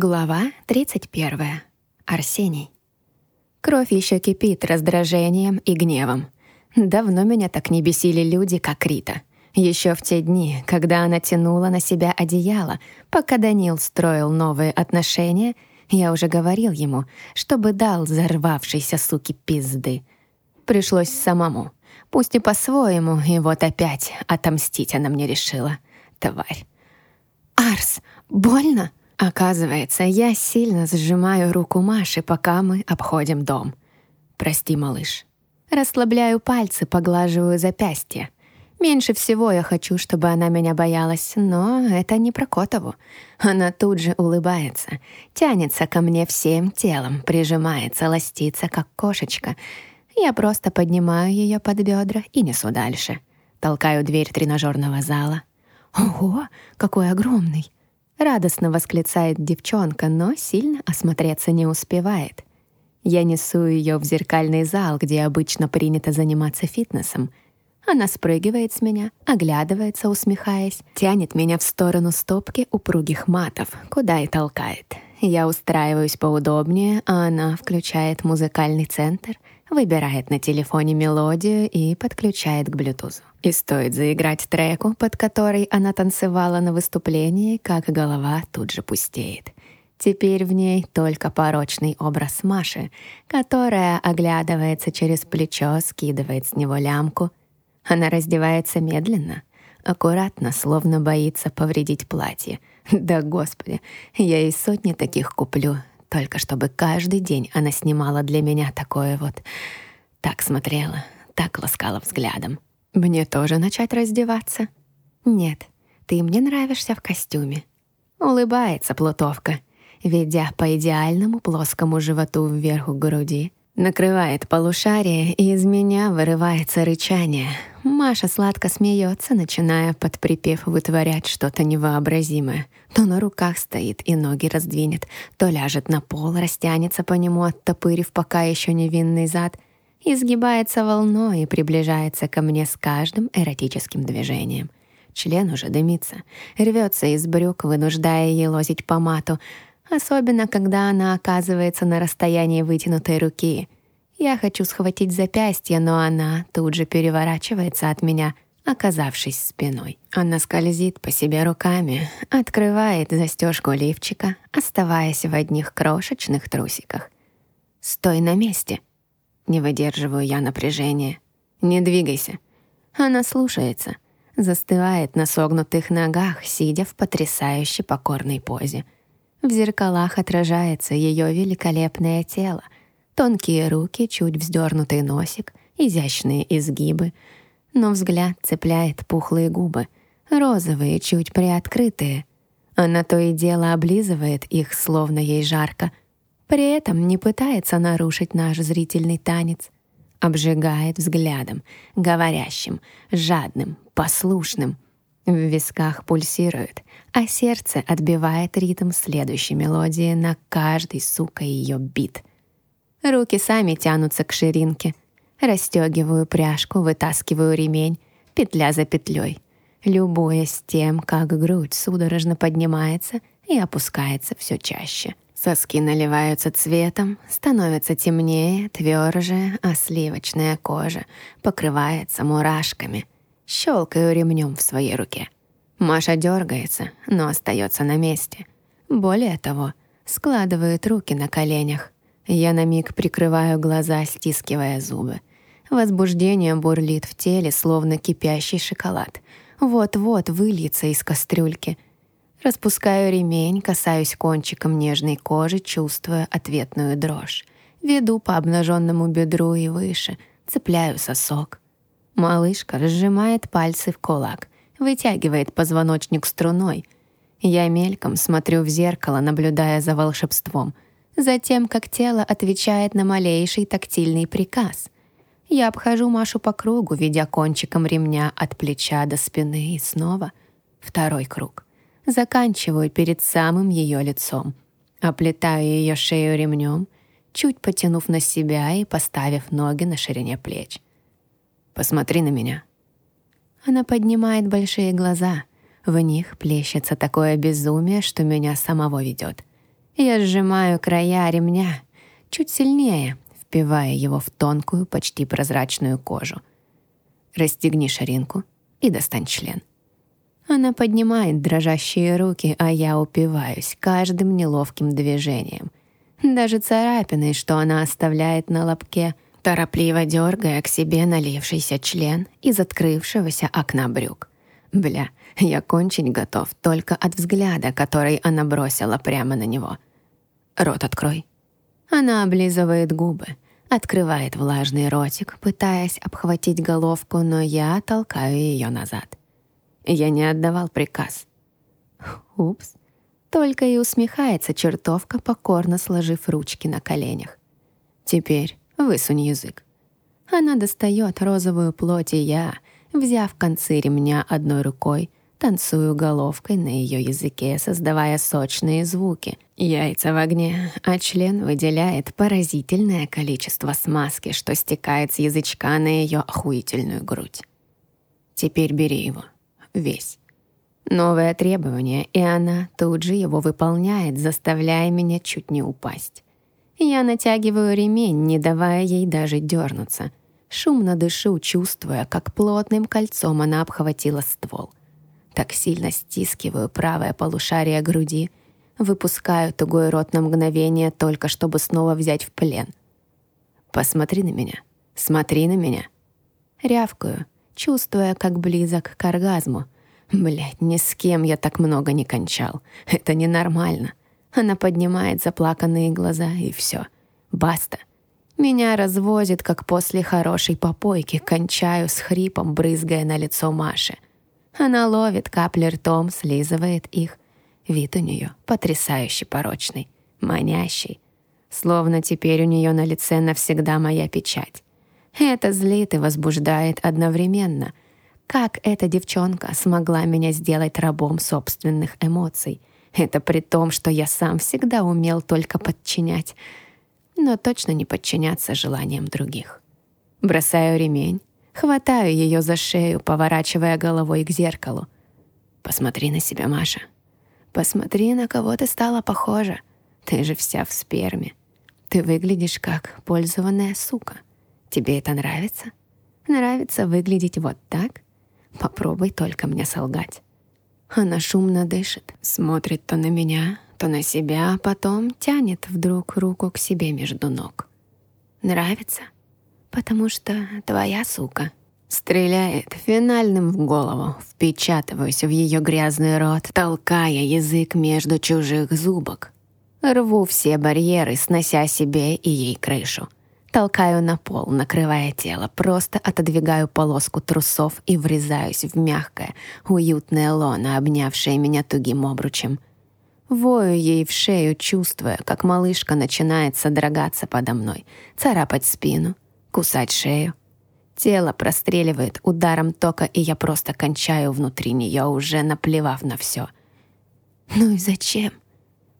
Глава 31. Арсений. Кровь еще кипит раздражением и гневом. Давно меня так не бесили люди, как Рита. Еще в те дни, когда она тянула на себя одеяло, пока Данил строил новые отношения, я уже говорил ему, чтобы дал зарвавшейся суки пизды. Пришлось самому. Пусть и по-своему, и вот опять отомстить она мне решила. Тварь. «Арс, больно?» Оказывается, я сильно сжимаю руку Маши, пока мы обходим дом. «Прости, малыш». Расслабляю пальцы, поглаживаю запястье. Меньше всего я хочу, чтобы она меня боялась, но это не про Котову. Она тут же улыбается, тянется ко мне всем телом, прижимается, ластится, как кошечка. Я просто поднимаю ее под бедра и несу дальше. Толкаю дверь тренажерного зала. «Ого, какой огромный!» Радостно восклицает девчонка, но сильно осмотреться не успевает. Я несу ее в зеркальный зал, где обычно принято заниматься фитнесом. Она спрыгивает с меня, оглядывается, усмехаясь, тянет меня в сторону стопки упругих матов, куда и толкает. Я устраиваюсь поудобнее, а она включает музыкальный центр — выбирает на телефоне мелодию и подключает к Bluetooth. И стоит заиграть треку, под который она танцевала на выступлении, как голова тут же пустеет. Теперь в ней только порочный образ Маши, которая оглядывается через плечо, скидывает с него лямку. Она раздевается медленно, аккуратно, словно боится повредить платье. Да, господи, я и сотни таких куплю, только чтобы каждый день она снимала для меня такое вот... Так смотрела, так ласкала взглядом. Мне тоже начать раздеваться? Нет, ты мне нравишься в костюме. Улыбается плутовка, ведя по идеальному плоскому животу вверх груди, накрывает полушарие, и из меня вырывается рычание. Маша сладко смеется, начиная под припев вытворять что-то невообразимое. То на руках стоит и ноги раздвинет, то ляжет на пол, растянется по нему, оттопырив пока еще невинный зад, изгибается волной и приближается ко мне с каждым эротическим движением. Член уже дымится, рвется из брюк, вынуждая елозить по мату, особенно когда она оказывается на расстоянии вытянутой руки. Я хочу схватить запястье, но она тут же переворачивается от меня, оказавшись спиной. Она скользит по себе руками, открывает застежку лифчика, оставаясь в одних крошечных трусиках. «Стой на месте!» Не выдерживаю я напряжения. «Не двигайся!» Она слушается, застывает на согнутых ногах, сидя в потрясающе покорной позе — в зеркалах отражается ее великолепное тело, тонкие руки, чуть вздернутый носик, изящные изгибы. Но взгляд цепляет пухлые губы, розовые, чуть приоткрытые. Она то и дело облизывает их, словно ей жарко. При этом не пытается нарушить наш зрительный танец. Обжигает взглядом, говорящим, жадным, послушным — в висках пульсирует, а сердце отбивает ритм следующей мелодии на каждый, сука, ее бит. Руки сами тянутся к ширинке. Растегиваю пряжку, вытаскиваю ремень, петля за петлей, любуясь тем, как грудь судорожно поднимается и опускается все чаще. Соски наливаются цветом, становятся темнее, тверже, а сливочная кожа покрывается мурашками — Щелкаю ремнем в своей руке. Маша дергается, но остается на месте. Более того, складывает руки на коленях. Я на миг прикрываю глаза, стискивая зубы. Возбуждение бурлит в теле, словно кипящий шоколад. Вот-вот выльется из кастрюльки. Распускаю ремень, касаюсь кончиком нежной кожи, чувствуя ответную дрожь. Веду по обнаженному бедру и выше, цепляю сосок — Малышка разжимает пальцы в кулак, вытягивает позвоночник струной. Я мельком смотрю в зеркало, наблюдая за волшебством. Затем, как тело отвечает на малейший тактильный приказ. Я обхожу Машу по кругу, ведя кончиком ремня от плеча до спины и снова. Второй круг. Заканчиваю перед самым ее лицом. Оплетаю ее шею ремнем, чуть потянув на себя и поставив ноги на ширине плеч. Посмотри на меня». Она поднимает большие глаза. В них плещется такое безумие, что меня самого ведет. Я сжимаю края ремня чуть сильнее, впивая его в тонкую, почти прозрачную кожу. Расстегни ширинку и достань член. Она поднимает дрожащие руки, а я упиваюсь каждым неловким движением. Даже царапиной, что она оставляет на лобке, торопливо дергая к себе налившийся член из открывшегося окна брюк. Бля, я кончить готов только от взгляда, который она бросила прямо на него. Рот открой. Она облизывает губы, открывает влажный ротик, пытаясь обхватить головку, но я толкаю ее назад. Я не отдавал приказ. Упс. Только и усмехается чертовка, покорно сложив ручки на коленях. Теперь высунь язык. Она достает розовую плоть, и я, взяв концы ремня одной рукой, танцую головкой на ее языке, создавая сочные звуки. Яйца в огне, а член выделяет поразительное количество смазки, что стекает с язычка на ее охуительную грудь. Теперь бери его весь. Новое требование, и она тут же его выполняет, заставляя меня чуть не упасть. Я натягиваю ремень, не давая ей даже дернуться. Шумно дышу, чувствуя, как плотным кольцом она обхватила ствол. Так сильно стискиваю правое полушарие груди, выпускаю тугой рот на мгновение, только чтобы снова взять в плен. «Посмотри на меня, смотри на меня». Рявкаю — чувствуя, как близок к оргазму. Блядь, ни с кем я так много не кончал. Это ненормально. Она поднимает заплаканные глаза, и все. Баста. Меня развозит, как после хорошей попойки, кончаю с хрипом, брызгая на лицо Маши. Она ловит капли ртом, слизывает их. Вид у нее потрясающе порочный, манящий. Словно теперь у нее на лице навсегда моя печать. Это злит и возбуждает одновременно. Как эта девчонка смогла меня сделать рабом собственных эмоций? Это при том, что я сам всегда умел только подчинять, но точно не подчиняться желаниям других. Бросаю ремень, хватаю ее за шею, поворачивая головой к зеркалу. «Посмотри на себя, Маша. Посмотри, на кого ты стала похожа. Ты же вся в сперме. Ты выглядишь как пользованная сука». Тебе это нравится? Нравится выглядеть вот так? Попробуй только мне солгать. Она шумно дышит, смотрит то на меня, то на себя, а потом тянет вдруг руку к себе между ног. Нравится? Потому что твоя сука. Стреляет финальным в голову, впечатываюсь в ее грязный рот, толкая язык между чужих зубок. Рву все барьеры, снося себе и ей крышу. Толкаю на пол, накрывая тело, просто отодвигаю полоску трусов и врезаюсь в мягкое, уютное лоно, обнявшее меня тугим обручем. Вою ей в шею, чувствуя, как малышка начинает содрогаться подо мной, царапать спину, кусать шею. Тело простреливает ударом тока, и я просто кончаю внутри нее, уже наплевав на все. Ну и зачем?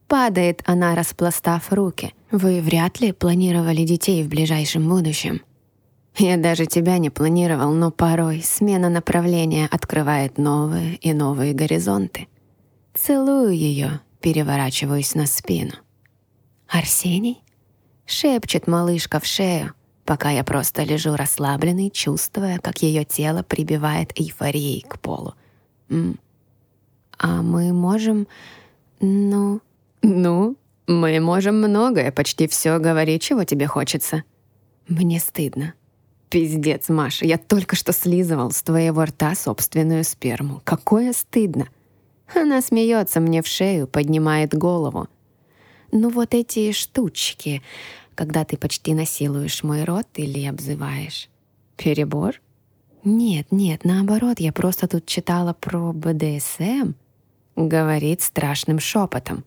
Падает она, распластав руки. Вы вряд ли планировали детей в ближайшем будущем. Я даже тебя не планировал, но порой смена направления открывает новые и новые горизонты. Целую ее, переворачиваюсь на спину. «Арсений?» — шепчет малышка в шею, пока я просто лежу расслабленный, чувствуя, как ее тело прибивает эйфорией к полу. «М «А мы можем... ну...» «Ну, мы можем многое, почти все говорить, чего тебе хочется». «Мне стыдно». «Пиздец, Маша, я только что слизывал с твоего рта собственную сперму. Какое стыдно!» Она смеется мне в шею, поднимает голову. «Ну вот эти штучки, когда ты почти насилуешь мой рот или обзываешь. Перебор?» «Нет, нет, наоборот, я просто тут читала про БДСМ», — говорит страшным шепотом.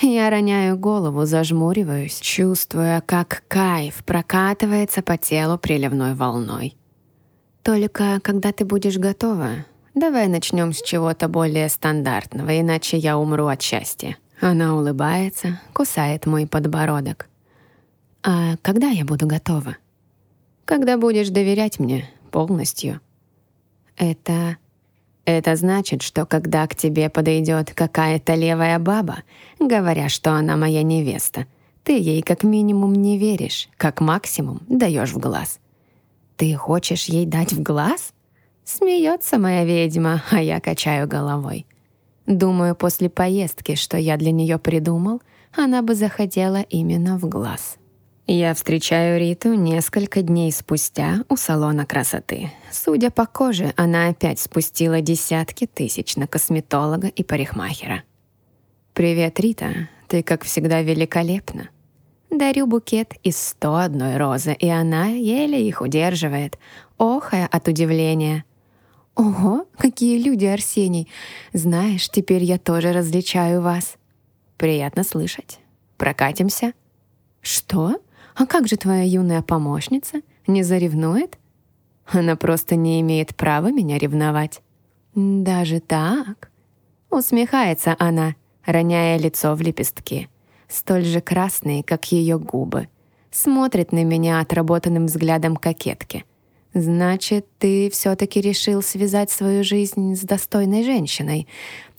Я роняю голову, зажмуриваюсь, чувствуя, как кайф прокатывается по телу приливной волной. Только когда ты будешь готова, давай начнем с чего-то более стандартного, иначе я умру от счастья. Она улыбается, кусает мой подбородок. А когда я буду готова? Когда будешь доверять мне полностью. Это... Это значит, что когда к тебе подойдет какая-то левая баба, говоря, что она моя невеста, ты ей как минимум не веришь, как максимум даешь в глаз. Ты хочешь ей дать в глаз? Смеется моя ведьма, а я качаю головой. Думаю, после поездки, что я для нее придумал, она бы захотела именно в глаз. Я встречаю Риту несколько дней спустя у салона красоты. Судя по коже, она опять спустила десятки тысяч на косметолога и парикмахера. «Привет, Рита. Ты, как всегда, великолепна». Дарю букет из 101 розы, и она еле их удерживает, охая от удивления. «Ого, какие люди, Арсений! Знаешь, теперь я тоже различаю вас». «Приятно слышать. Прокатимся?» «Что?» «А как же твоя юная помощница? Не заревнует?» «Она просто не имеет права меня ревновать». «Даже так?» Усмехается она, роняя лицо в лепестки, столь же красные, как ее губы. Смотрит на меня отработанным взглядом кокетки. «Значит, ты все-таки решил связать свою жизнь с достойной женщиной.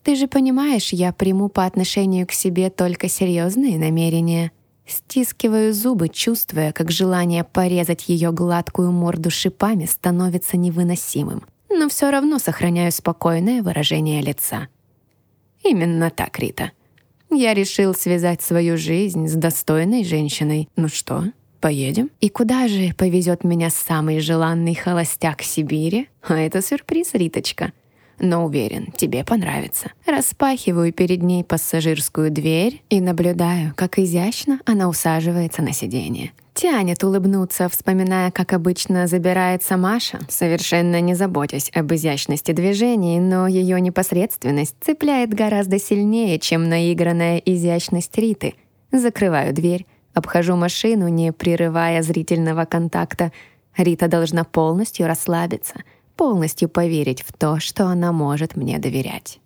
Ты же понимаешь, я приму по отношению к себе только серьезные намерения». Стискиваю зубы, чувствуя, как желание порезать ее гладкую морду шипами становится невыносимым, но все равно сохраняю спокойное выражение лица. Именно так, Рита. Я решил связать свою жизнь с достойной женщиной. Ну что, поедем? И куда же повезет меня самый желанный холостяк Сибири? А это сюрприз, Риточка но уверен, тебе понравится. Распахиваю перед ней пассажирскую дверь и наблюдаю, как изящно она усаживается на сиденье. Тянет улыбнуться, вспоминая, как обычно забирается Маша, совершенно не заботясь об изящности движений, но ее непосредственность цепляет гораздо сильнее, чем наигранная изящность Риты. Закрываю дверь, обхожу машину, не прерывая зрительного контакта. Рита должна полностью расслабиться — полностью поверить в то, что она может мне доверять.